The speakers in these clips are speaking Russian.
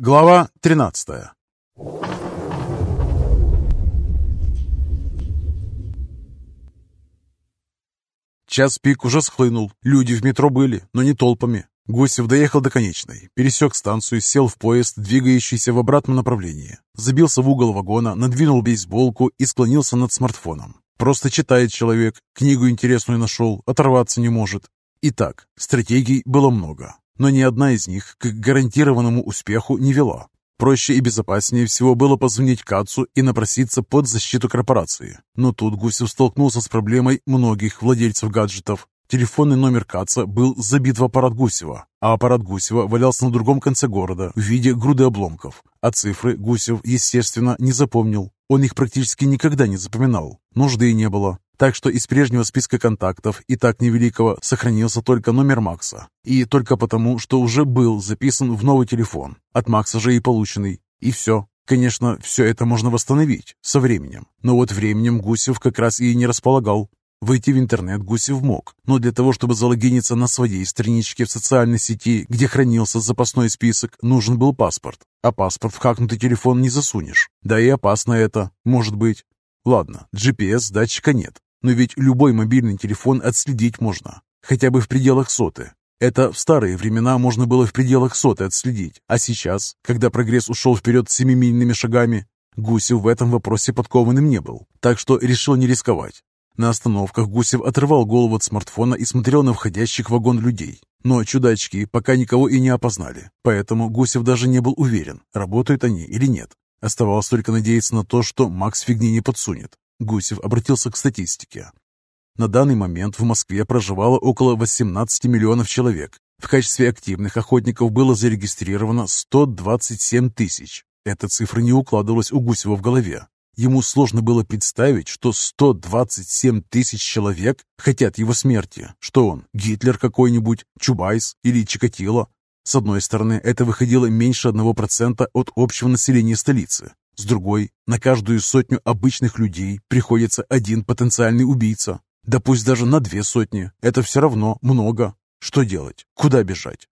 Глава 13 Час пик уже схлынул. Люди в метро были, но не толпами. Гусев доехал до конечной, пересек станцию, сел в поезд, двигающийся в обратном направлении. Забился в угол вагона, надвинул бейсболку и склонился над смартфоном. Просто читает человек, книгу интересную нашел, оторваться не может. Итак, стратегий было много но ни одна из них к гарантированному успеху не вела. Проще и безопаснее всего было позвонить Кацу и напроситься под защиту корпорации. Но тут Гусев столкнулся с проблемой многих владельцев гаджетов. Телефонный номер Каца был забит в аппарат Гусева, а аппарат Гусева валялся на другом конце города в виде груды обломков. А цифры Гусев, естественно, не запомнил. Он их практически никогда не запоминал. Нужды и не было. Так что из прежнего списка контактов, и так невеликого, сохранился только номер Макса. И только потому, что уже был записан в новый телефон. От Макса же и полученный. И все. Конечно, все это можно восстановить со временем. Но вот временем Гусев как раз и не располагал. Выйти в интернет Гусев мог, но для того, чтобы залогиниться на своей страничке в социальной сети, где хранился запасной список, нужен был паспорт. А паспорт в хакнутый телефон не засунешь. Да и опасно это, может быть. Ладно, GPS-датчика нет, но ведь любой мобильный телефон отследить можно, хотя бы в пределах соты. Это в старые времена можно было в пределах соты отследить, а сейчас, когда прогресс ушел вперед семимильными шагами, Гусев в этом вопросе подкованным не был, так что решил не рисковать. На остановках Гусев отрывал голову от смартфона и смотрел на входящих в вагон людей. Но чудачки пока никого и не опознали, поэтому Гусев даже не был уверен, работают они или нет. Оставалось только надеяться на то, что Макс фигни не подсунет. Гусев обратился к статистике. На данный момент в Москве проживало около 18 миллионов человек. В качестве активных охотников было зарегистрировано 127 тысяч. Эта цифра не укладывалась у Гусева в голове. Ему сложно было представить, что 127 тысяч человек хотят его смерти. Что он, Гитлер какой-нибудь, Чубайс или Чикатило? С одной стороны, это выходило меньше 1% от общего населения столицы. С другой, на каждую сотню обычных людей приходится один потенциальный убийца. Да пусть даже на две сотни. Это все равно много. Что делать? Куда бежать?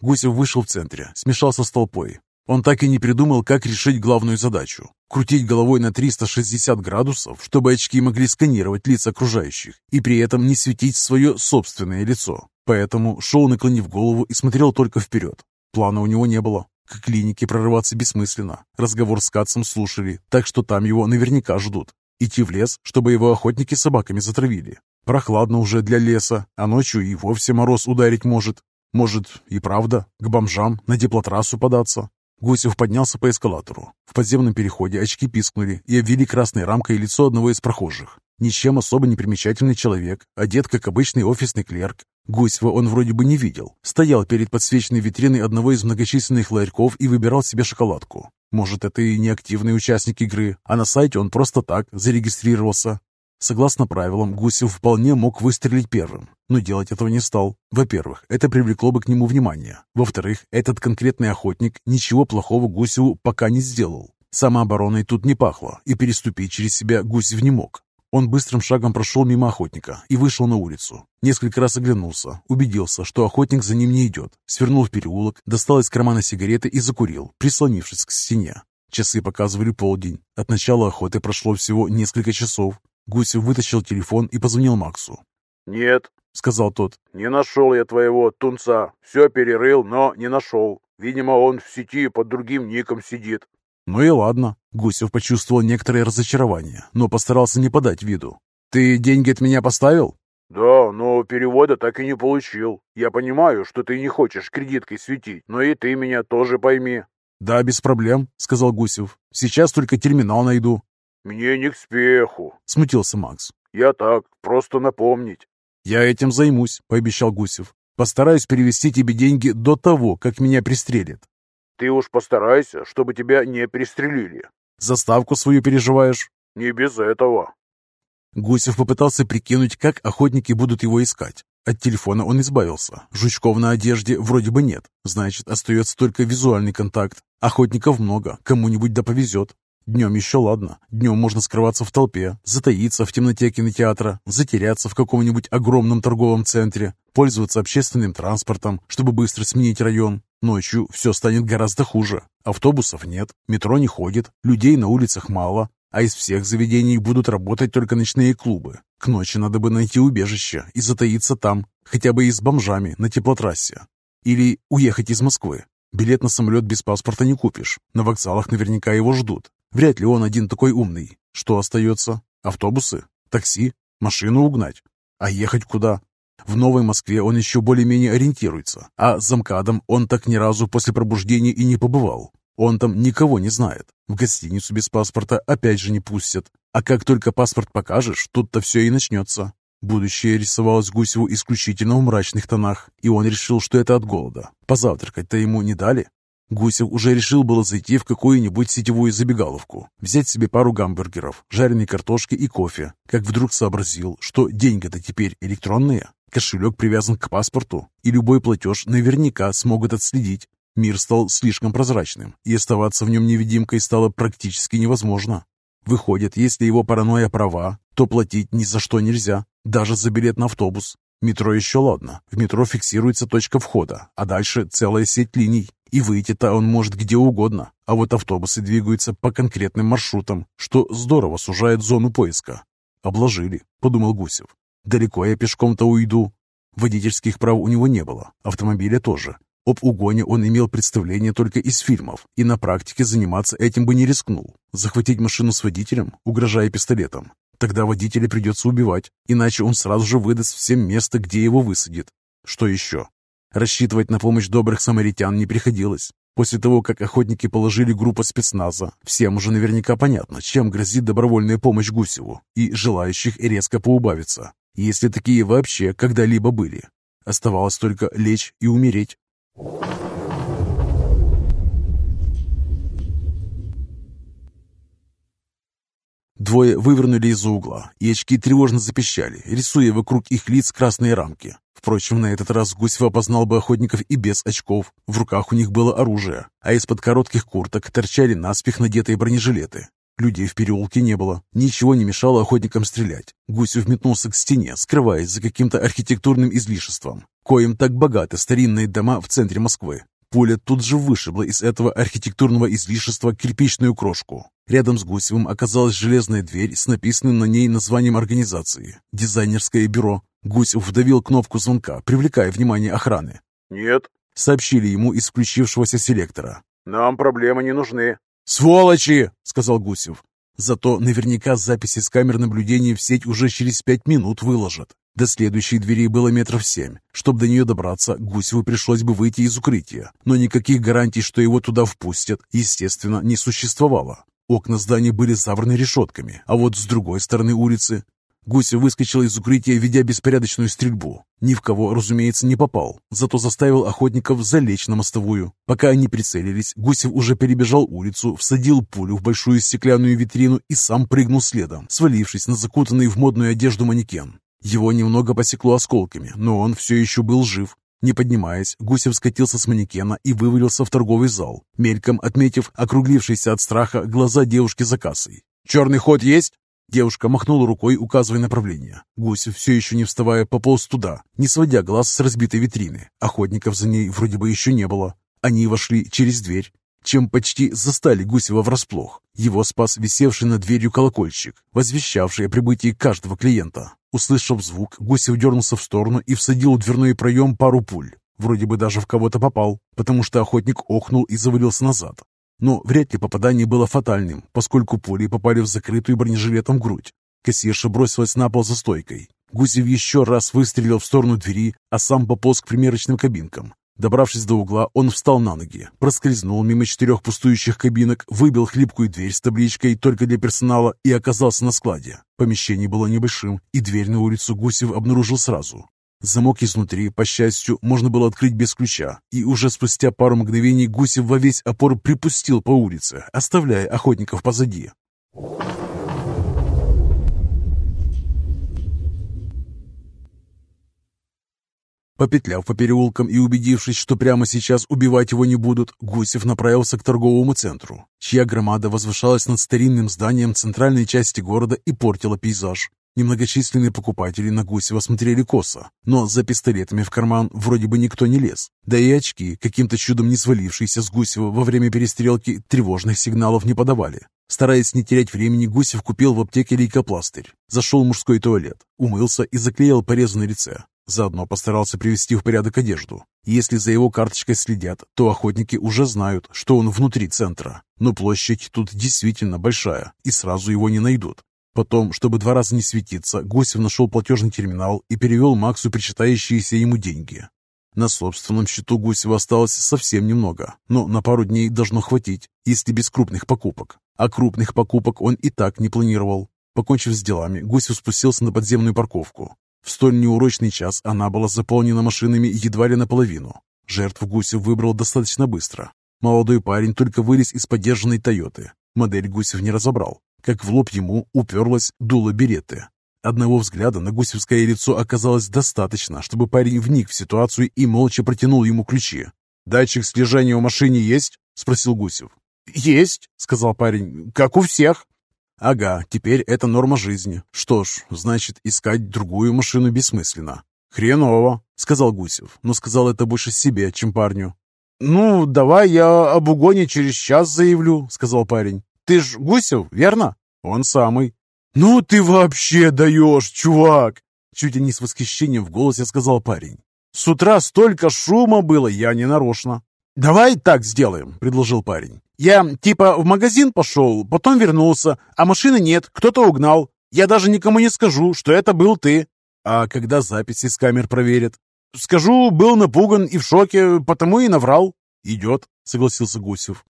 Гусев вышел в центре, смешался с толпой. Он так и не придумал, как решить главную задачу. Крутить головой на 360 градусов, чтобы очки могли сканировать лица окружающих и при этом не светить свое собственное лицо. Поэтому шел, наклонив голову, и смотрел только вперед. Плана у него не было. К клинике прорываться бессмысленно. Разговор с Кацем слушали, так что там его наверняка ждут. Идти в лес, чтобы его охотники собаками затравили. Прохладно уже для леса, а ночью и вовсе мороз ударить может. Может, и правда, к бомжам на теплотрассу податься. Гусев поднялся по эскалатору. В подземном переходе очки пискнули и обвели красной рамкой лицо одного из прохожих. Ничем особо не примечательный человек, одет как обычный офисный клерк, Гусева он вроде бы не видел. Стоял перед подсвеченной витриной одного из многочисленных ларьков и выбирал себе шоколадку. Может, это и не активный участник игры, а на сайте он просто так зарегистрировался. Согласно правилам, Гусев вполне мог выстрелить первым, но делать этого не стал. Во-первых, это привлекло бы к нему внимание. Во-вторых, этот конкретный охотник ничего плохого Гусеву пока не сделал. Самообороной тут не пахло, и переступить через себя Гусев не мог. Он быстрым шагом прошел мимо охотника и вышел на улицу. Несколько раз оглянулся, убедился, что охотник за ним не идет. Свернул в переулок, достал из кармана сигареты и закурил, прислонившись к стене. Часы показывали полдень. От начала охоты прошло всего несколько часов. Гусев вытащил телефон и позвонил Максу. «Нет», — сказал тот. «Не нашел я твоего тунца. Все перерыл, но не нашел. Видимо, он в сети под другим ником сидит». «Ну и ладно». Гусев почувствовал некоторое разочарование, но постарался не подать виду. «Ты деньги от меня поставил?» «Да, но перевода так и не получил. Я понимаю, что ты не хочешь кредиткой светить, но и ты меня тоже пойми». «Да, без проблем», — сказал Гусев. «Сейчас только терминал найду». «Мне не к спеху», — смутился Макс. «Я так, просто напомнить». «Я этим займусь», — пообещал Гусев. «Постараюсь перевести тебе деньги до того, как меня пристрелят. Ты уж постарайся, чтобы тебя не пристрелили. Заставку свою переживаешь? Не без этого. Гусев попытался прикинуть, как охотники будут его искать. От телефона он избавился. Жучков на одежде вроде бы нет. Значит, остается только визуальный контакт. Охотников много, кому-нибудь да повезет. Днем еще ладно. Днем можно скрываться в толпе, затаиться в темноте кинотеатра, затеряться в каком-нибудь огромном торговом центре, пользоваться общественным транспортом, чтобы быстро сменить район. Ночью все станет гораздо хуже. Автобусов нет, метро не ходит, людей на улицах мало, а из всех заведений будут работать только ночные клубы. К ночи надо бы найти убежище и затаиться там, хотя бы и с бомжами на теплотрассе. Или уехать из Москвы. Билет на самолет без паспорта не купишь. На вокзалах наверняка его ждут. Вряд ли он один такой умный. Что остается? Автобусы? Такси? Машину угнать? А ехать куда? В Новой Москве он еще более-менее ориентируется, а с замкадом он так ни разу после пробуждения и не побывал. Он там никого не знает. В гостиницу без паспорта опять же не пустят. А как только паспорт покажешь, тут-то все и начнется. Будущее рисовалось Гусеву исключительно в мрачных тонах, и он решил, что это от голода. Позавтракать-то ему не дали. Гусев уже решил было зайти в какую-нибудь сетевую забегаловку, взять себе пару гамбургеров, жареной картошки и кофе, как вдруг сообразил, что деньги-то теперь электронные, кошелек привязан к паспорту, и любой платеж наверняка смогут отследить. Мир стал слишком прозрачным, и оставаться в нем невидимкой стало практически невозможно. Выходит, если его паранойя права, то платить ни за что нельзя, даже за билет на автобус. Метро еще ладно, в метро фиксируется точка входа, а дальше целая сеть линий, и выйти-то он может где угодно, а вот автобусы двигаются по конкретным маршрутам, что здорово сужает зону поиска. «Обложили», — подумал Гусев. «Далеко я пешком-то уйду». Водительских прав у него не было, автомобиля тоже, об угоне он имел представление только из фильмов и на практике заниматься этим бы не рискнул. Захватить машину с водителем, угрожая пистолетом. Тогда водителя придется убивать, иначе он сразу же выдаст всем место, где его высадит. Что еще? Рассчитывать на помощь добрых самаритян не приходилось. После того, как охотники положили группу спецназа, всем уже наверняка понятно, чем грозит добровольная помощь Гусеву, и желающих резко поубавиться, если такие вообще когда-либо были. Оставалось только лечь и умереть. Двое вывернули из-за угла, и очки тревожно запищали, рисуя вокруг их лиц красные рамки. Впрочем, на этот раз Гусев опознал бы охотников и без очков. В руках у них было оружие, а из-под коротких курток торчали наспех надетые бронежилеты. Людей в переулке не было, ничего не мешало охотникам стрелять. Гусев метнулся к стене, скрываясь за каким-то архитектурным излишеством коим так богаты старинные дома в центре Москвы. Пуля тут же вышибла из этого архитектурного излишества кирпичную крошку. Рядом с Гусевым оказалась железная дверь с написанным на ней названием организации «Дизайнерское бюро». Гусев вдавил кнопку звонка, привлекая внимание охраны. «Нет», — сообщили ему из включившегося селектора. «Нам проблемы не нужны». «Сволочи!» — сказал Гусев. Зато наверняка записи с камер наблюдения в сеть уже через пять минут выложат. До следующей двери было метров семь. Чтобы до нее добраться, Гусеву пришлось бы выйти из укрытия, но никаких гарантий, что его туда впустят, естественно, не существовало. Окна здания были завраны решетками, а вот с другой стороны улицы Гусев выскочил из укрытия, ведя беспорядочную стрельбу. Ни в кого, разумеется, не попал, зато заставил охотников залечь на мостовую. Пока они прицелились, Гусев уже перебежал улицу, всадил пулю в большую стеклянную витрину и сам прыгнул следом, свалившись на закутанный в модную одежду манекен. Его немного посекло осколками, но он все еще был жив. Не поднимаясь, Гусев скатился с манекена и вывалился в торговый зал, мельком отметив округлившиеся от страха глаза девушки за кассой. «Черный ход есть?» Девушка махнула рукой, указывая направление. Гусев, все еще не вставая, пополз туда, не сводя глаз с разбитой витрины. Охотников за ней вроде бы еще не было. Они вошли через дверь, чем почти застали Гусева врасплох. Его спас висевший над дверью колокольчик, возвещавший о прибытии каждого клиента. Услышав звук, Гусев дернулся в сторону и всадил в дверной проем пару пуль. Вроде бы даже в кого-то попал, потому что охотник охнул и завалился назад. Но вряд ли попадание было фатальным, поскольку пули попали в закрытую бронежилетом грудь. Кассирша бросилась на пол за стойкой. Гусев еще раз выстрелил в сторону двери, а сам пополз к примерочным кабинкам. Добравшись до угла, он встал на ноги, проскользнул мимо четырех пустующих кабинок, выбил хлипкую дверь с табличкой «Только для персонала» и оказался на складе. Помещение было небольшим, и дверь на улицу Гусев обнаружил сразу. Замок изнутри, по счастью, можно было открыть без ключа, и уже спустя пару мгновений Гусев во весь опор припустил по улице, оставляя охотников позади. Попетляв по переулкам и убедившись, что прямо сейчас убивать его не будут, Гусев направился к торговому центру, чья громада возвышалась над старинным зданием центральной части города и портила пейзаж. Немногочисленные покупатели на Гусева смотрели косо, но за пистолетами в карман вроде бы никто не лез. Да и очки, каким-то чудом не свалившиеся с Гусева во время перестрелки, тревожных сигналов не подавали. Стараясь не терять времени, Гусев купил в аптеке лейкопластырь, зашел в мужской туалет, умылся и заклеил порез на лице. Заодно постарался привести в порядок одежду. Если за его карточкой следят, то охотники уже знают, что он внутри центра. Но площадь тут действительно большая, и сразу его не найдут. Потом, чтобы два раза не светиться, Гусев нашел платежный терминал и перевел Максу причитающиеся ему деньги. На собственном счету Гусева осталось совсем немного, но на пару дней должно хватить, если без крупных покупок. А крупных покупок он и так не планировал. Покончив с делами, Гусев спустился на подземную парковку. В столь неурочный час она была заполнена машинами едва ли наполовину. Жертву Гусев выбрал достаточно быстро. Молодой парень только вылез из подержанной «Тойоты». Модель Гусев не разобрал, как в лоб ему уперлась дуло береты. Одного взгляда на гусевское лицо оказалось достаточно, чтобы парень вник в ситуацию и молча протянул ему ключи. «Датчик слежения в машине есть?» – спросил Гусев. «Есть», – сказал парень, – «как у всех». Ага, теперь это норма жизни. Что ж, значит, искать другую машину бессмысленно. Хреново, сказал Гусев, но сказал это больше себе, чем парню. Ну, давай я об угоне через час заявлю, сказал парень. Ты ж Гусев, верно? Он самый. Ну ты вообще даешь, чувак! Чуть ли не с восхищением в голосе сказал парень. С утра столько шума было, я не нарочно. «Давай так сделаем», — предложил парень. «Я типа в магазин пошел, потом вернулся, а машины нет, кто-то угнал. Я даже никому не скажу, что это был ты». «А когда записи с камер проверят?» «Скажу, был напуган и в шоке, потому и наврал». «Идет», — согласился Гусев.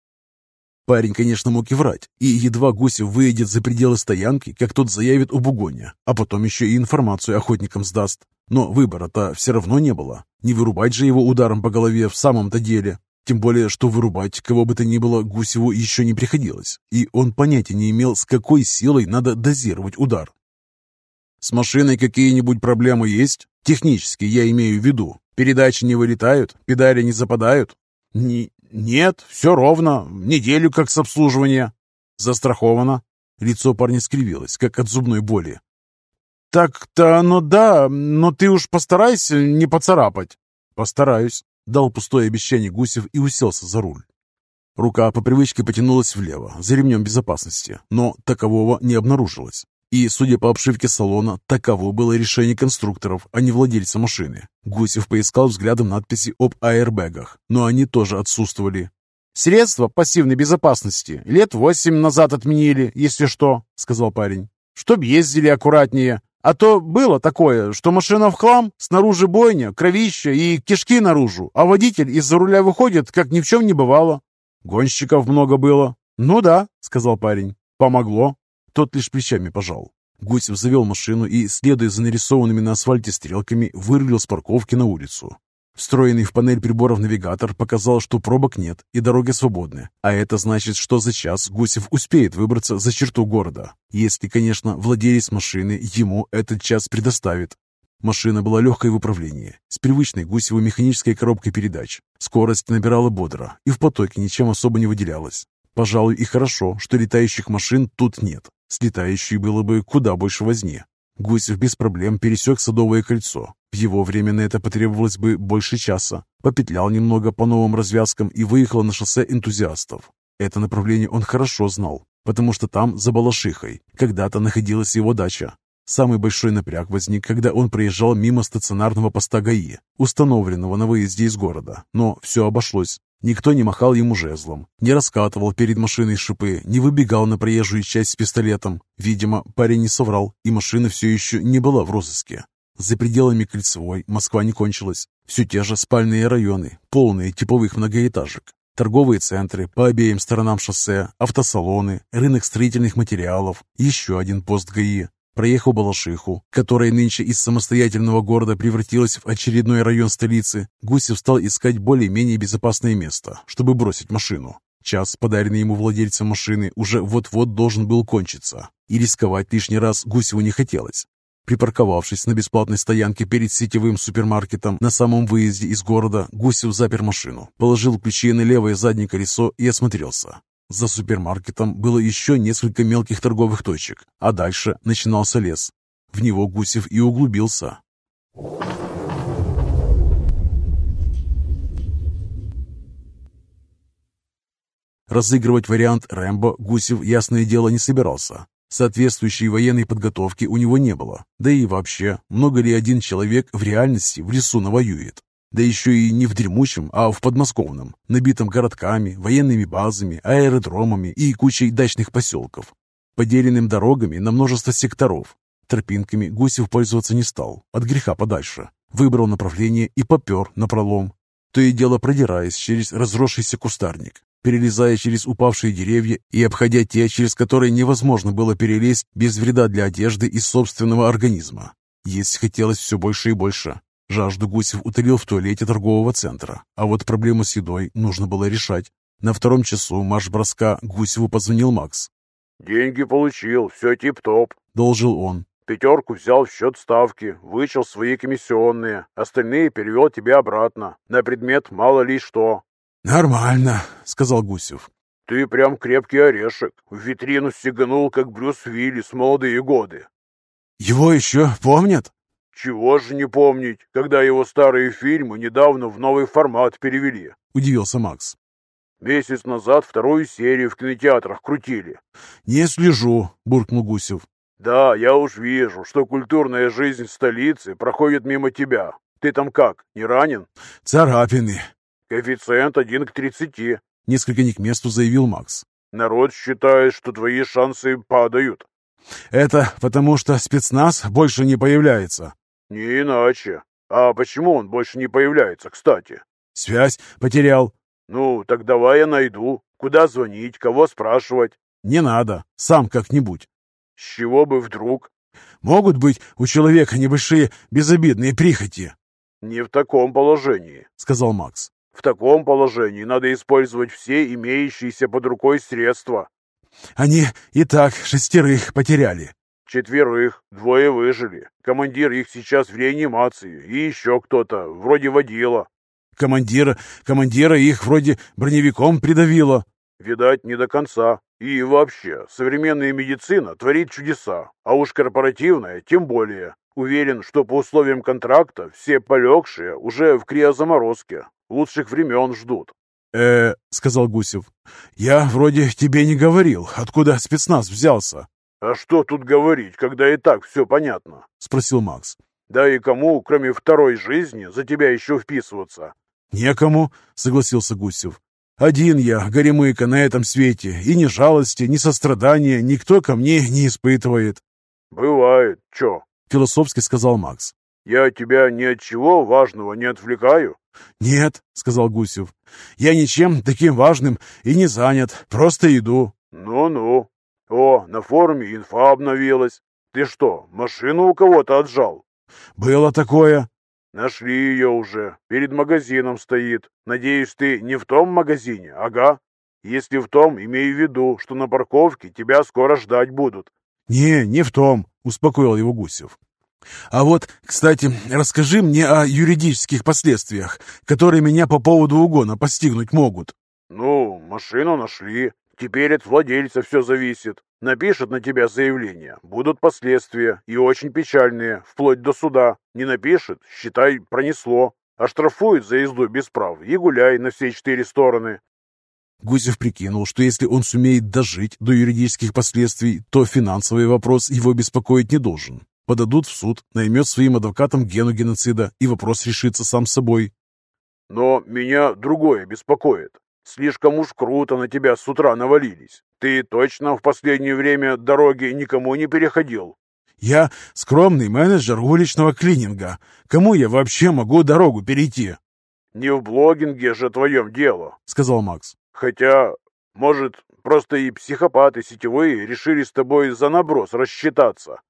Парень, конечно, мог и врать, и едва Гусев выйдет за пределы стоянки, как тот заявит об угоне, а потом еще и информацию охотникам сдаст. Но выбора-то все равно не было. Не вырубать же его ударом по голове в самом-то деле. Тем более, что вырубать кого бы то ни было Гусеву еще не приходилось, и он понятия не имел, с какой силой надо дозировать удар. «С машиной какие-нибудь проблемы есть? Технически я имею в виду. Передачи не вылетают, педали не западают?» «Не... нет, все ровно. Неделю как с обслуживания». «Застраховано?» Лицо парня скривилось, как от зубной боли. «Так-то оно да, но ты уж постарайся не поцарапать». «Постараюсь». Дал пустое обещание Гусев и уселся за руль. Рука по привычке потянулась влево, за ремнем безопасности, но такового не обнаружилось. И, судя по обшивке салона, таково было решение конструкторов, а не владельца машины. Гусев поискал взглядом надписи об аэрбэгах, но они тоже отсутствовали. «Средства пассивной безопасности лет восемь назад отменили, если что», — сказал парень. «Чтоб ездили аккуратнее. А то было такое, что машина в хлам, снаружи бойня, кровища и кишки наружу, а водитель из-за руля выходит, как ни в чем не бывало. Гонщиков много было. Ну да, сказал парень. Помогло. Тот лишь плечами пожал. Гусев завел машину и, следуя за нарисованными на асфальте стрелками, вырулил с парковки на улицу. Встроенный в панель приборов навигатор показал, что пробок нет и дороги свободны. А это значит, что за час Гусев успеет выбраться за черту города. Если, конечно, владелец машины ему этот час предоставит. Машина была легкой в управлении, с привычной Гусеву механической коробкой передач. Скорость набирала бодро и в потоке ничем особо не выделялась. Пожалуй, и хорошо, что летающих машин тут нет. С летающей было бы куда больше возни. Гусев без проблем пересек Садовое кольцо, в его время на это потребовалось бы больше часа. Попетлял немного по новым развязкам и выехал на шоссе энтузиастов. Это направление он хорошо знал, потому что там, за Балашихой, когда-то находилась его дача. Самый большой напряг возник, когда он проезжал мимо стационарного поста ГАИ, установленного на выезде из города. Но все обошлось. Никто не махал ему жезлом, не раскатывал перед машиной шипы, не выбегал на проезжую часть с пистолетом. Видимо, парень не соврал, и машина все еще не была в розыске. За пределами Кольцевой Москва не кончилась. Все те же спальные районы, полные типовых многоэтажек. Торговые центры по обеим сторонам шоссе, автосалоны, рынок строительных материалов, еще один пост ГАИ. Проехал Балашиху, которая нынче из самостоятельного города превратилась в очередной район столицы, Гусев стал искать более-менее безопасное место, чтобы бросить машину. Час, подаренный ему владельцем машины, уже вот-вот должен был кончиться, и рисковать лишний раз Гусеву не хотелось. Припарковавшись на бесплатной стоянке перед сетевым супермаркетом на самом выезде из города, Гусев запер машину, положил ключи на левое заднее колесо и осмотрелся. За супермаркетом было еще несколько мелких торговых точек, а дальше начинался лес. В него Гусев и углубился. Разыгрывать вариант Рэмбо Гусев, ясное дело, не собирался. Соответствующей военной подготовки у него не было. Да и вообще, много ли один человек в реальности в лесу навоюет? Да еще и не в дремучем, а в подмосковном, набитом городками, военными базами, аэродромами и кучей дачных поселков, поделенным дорогами на множество секторов. Тропинками Гусев пользоваться не стал, от греха подальше. Выбрал направление и попер на пролом, то и дело продираясь через разросшийся кустарник, перелезая через упавшие деревья и обходя те, через которые невозможно было перелезть без вреда для одежды и собственного организма. Есть хотелось все больше и больше. Жажду Гусев утолил в туалете торгового центра, а вот проблему с едой нужно было решать. На втором часу марш-броска Гусеву позвонил Макс. «Деньги получил, все тип-топ», — должил он. «Пятерку взял в счет ставки, вычел свои комиссионные, остальные перевел тебе обратно, на предмет мало ли что». «Нормально», — сказал Гусев. «Ты прям крепкий орешек. В витрину сиганул, как Брюс Уиллис молодые годы». «Его еще помнят?» «Чего же не помнить, когда его старые фильмы недавно в новый формат перевели?» — удивился Макс. «Месяц назад вторую серию в кинотеатрах крутили». «Не слежу», — буркнул Гусев. «Да, я уж вижу, что культурная жизнь столицы проходит мимо тебя. Ты там как, не ранен?» «Царапины». «Коэффициент один к тридцати», — несколько не к месту заявил Макс. «Народ считает, что твои шансы падают». «Это потому, что спецназ больше не появляется». «Не иначе. А почему он больше не появляется, кстати?» «Связь потерял». «Ну, так давай я найду. Куда звонить, кого спрашивать?» «Не надо. Сам как-нибудь». «С чего бы вдруг?» «Могут быть у человека небольшие безобидные прихоти». «Не в таком положении», — сказал Макс. «В таком положении надо использовать все имеющиеся под рукой средства». «Они и так шестерых потеряли». Четверых, двое выжили. Командир их сейчас в реанимации. И еще кто-то, вроде водила. Командира, командира их вроде броневиком придавило. Видать, не до конца. И вообще, современная медицина творит чудеса, а уж корпоративная тем более. Уверен, что по условиям контракта все полегшие уже в криозаморозке. Лучших времен ждут. э сказал Гусев. «Я вроде тебе не говорил, откуда спецназ взялся». «А что тут говорить, когда и так все понятно?» — спросил Макс. «Да и кому, кроме второй жизни, за тебя еще вписываться?» «Некому», — согласился Гусев. «Один я, горемыка, на этом свете, и ни жалости, ни сострадания никто ко мне не испытывает». «Бывает. Че?» — философски сказал Макс. «Я тебя ни от чего важного не отвлекаю?» «Нет», — сказал Гусев. «Я ничем таким важным и не занят, просто иду». «Ну-ну. О, на форуме инфа обновилась. Ты что, машину у кого-то отжал?» «Было такое». «Нашли ее уже. Перед магазином стоит. Надеюсь, ты не в том магазине, ага? Если в том, имей в виду, что на парковке тебя скоро ждать будут». «Не, не в том», — успокоил его Гусев. «А вот, кстати, расскажи мне о юридических последствиях, которые меня по поводу угона постигнуть могут». «Ну, машину нашли. Теперь от владельца все зависит. Напишет на тебя заявление, будут последствия, и очень печальные, вплоть до суда. Не напишет, считай, пронесло. Оштрафуют за езду без прав и гуляй на все четыре стороны». Гусев прикинул, что если он сумеет дожить до юридических последствий, то финансовый вопрос его беспокоить не должен. Подадут в суд, наймет своим адвокатом гену геноцида, и вопрос решится сам собой. «Но меня другое беспокоит. Слишком уж круто на тебя с утра навалились. Ты точно в последнее время дороги никому не переходил?» «Я скромный менеджер уличного клининга. Кому я вообще могу дорогу перейти?» «Не в блогинге же твоем дело», — сказал Макс. «Хотя, может, просто и психопаты сетевые решили с тобой за наброс рассчитаться».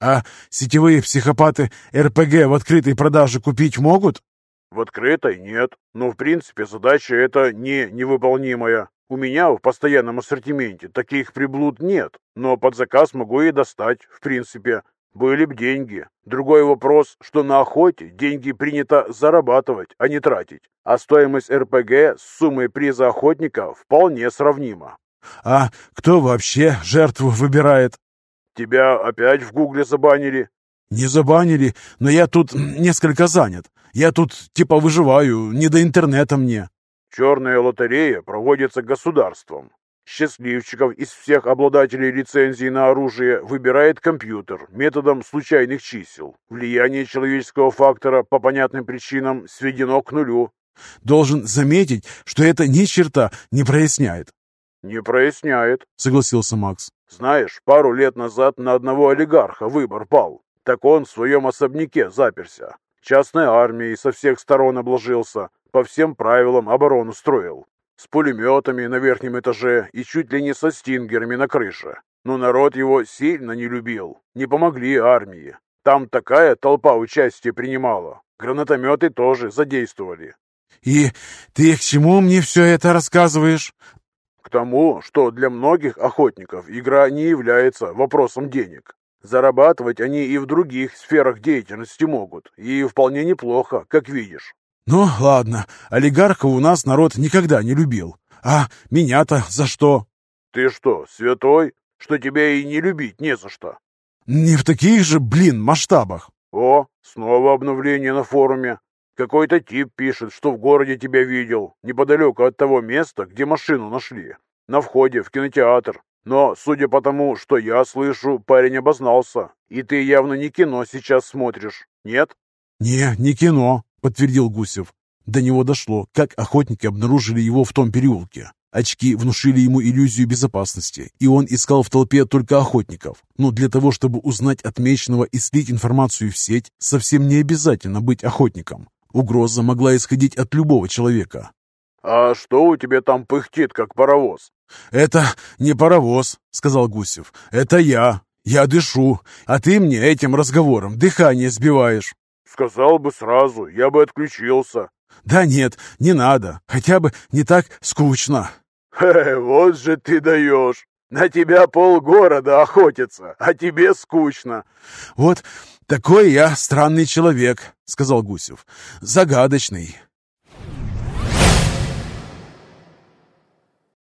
«А сетевые психопаты РПГ в открытой продаже купить могут?» В открытой нет, но в принципе задача эта не невыполнимая. У меня в постоянном ассортименте таких приблуд нет, но под заказ могу и достать, в принципе. Были б деньги. Другой вопрос, что на охоте деньги принято зарабатывать, а не тратить. А стоимость РПГ с суммой приза охотника вполне сравнима. А кто вообще жертву выбирает? Тебя опять в гугле забанили? Не забанили, но я тут несколько занят. Я тут типа выживаю, не до интернета мне. Черная лотерея проводится государством. Счастливчиков из всех обладателей лицензии на оружие выбирает компьютер методом случайных чисел. Влияние человеческого фактора по понятным причинам сведено к нулю. Должен заметить, что это ни черта не проясняет. «Не проясняет», — согласился Макс. «Знаешь, пару лет назад на одного олигарха выбор пал. Так он в своем особняке заперся. Частной армией со всех сторон обложился, по всем правилам оборону строил. С пулеметами на верхнем этаже и чуть ли не со стингерами на крыше. Но народ его сильно не любил. Не помогли армии. Там такая толпа участия принимала. Гранатометы тоже задействовали. «И ты к чему мне все это рассказываешь?» К тому, что для многих охотников игра не является вопросом денег. Зарабатывать они и в других сферах деятельности могут, и вполне неплохо, как видишь. Ну, ладно, олигарха у нас народ никогда не любил. А меня-то за что? Ты что, святой, что тебя и не любить не за что? Не в таких же, блин, масштабах. О, снова обновление на форуме. Какой-то тип пишет, что в городе тебя видел, неподалеку от того места, где машину нашли, на входе в кинотеатр. Но, судя по тому, что я слышу, парень обознался, и ты явно не кино сейчас смотришь, нет? Не, не кино, подтвердил Гусев. До него дошло, как охотники обнаружили его в том переулке. Очки внушили ему иллюзию безопасности, и он искал в толпе только охотников. Но для того, чтобы узнать отмеченного и слить информацию в сеть, совсем не обязательно быть охотником. Угроза могла исходить от любого человека. «А что у тебя там пыхтит, как паровоз?» «Это не паровоз», — сказал Гусев. «Это я. Я дышу, а ты мне этим разговором дыхание сбиваешь». «Сказал бы сразу, я бы отключился». «Да нет, не надо. Хотя бы не так скучно». «Хе, вот же ты даешь. На тебя полгорода охотится, а тебе скучно». «Вот такой я странный человек», — сказал Гусев. «Загадочный.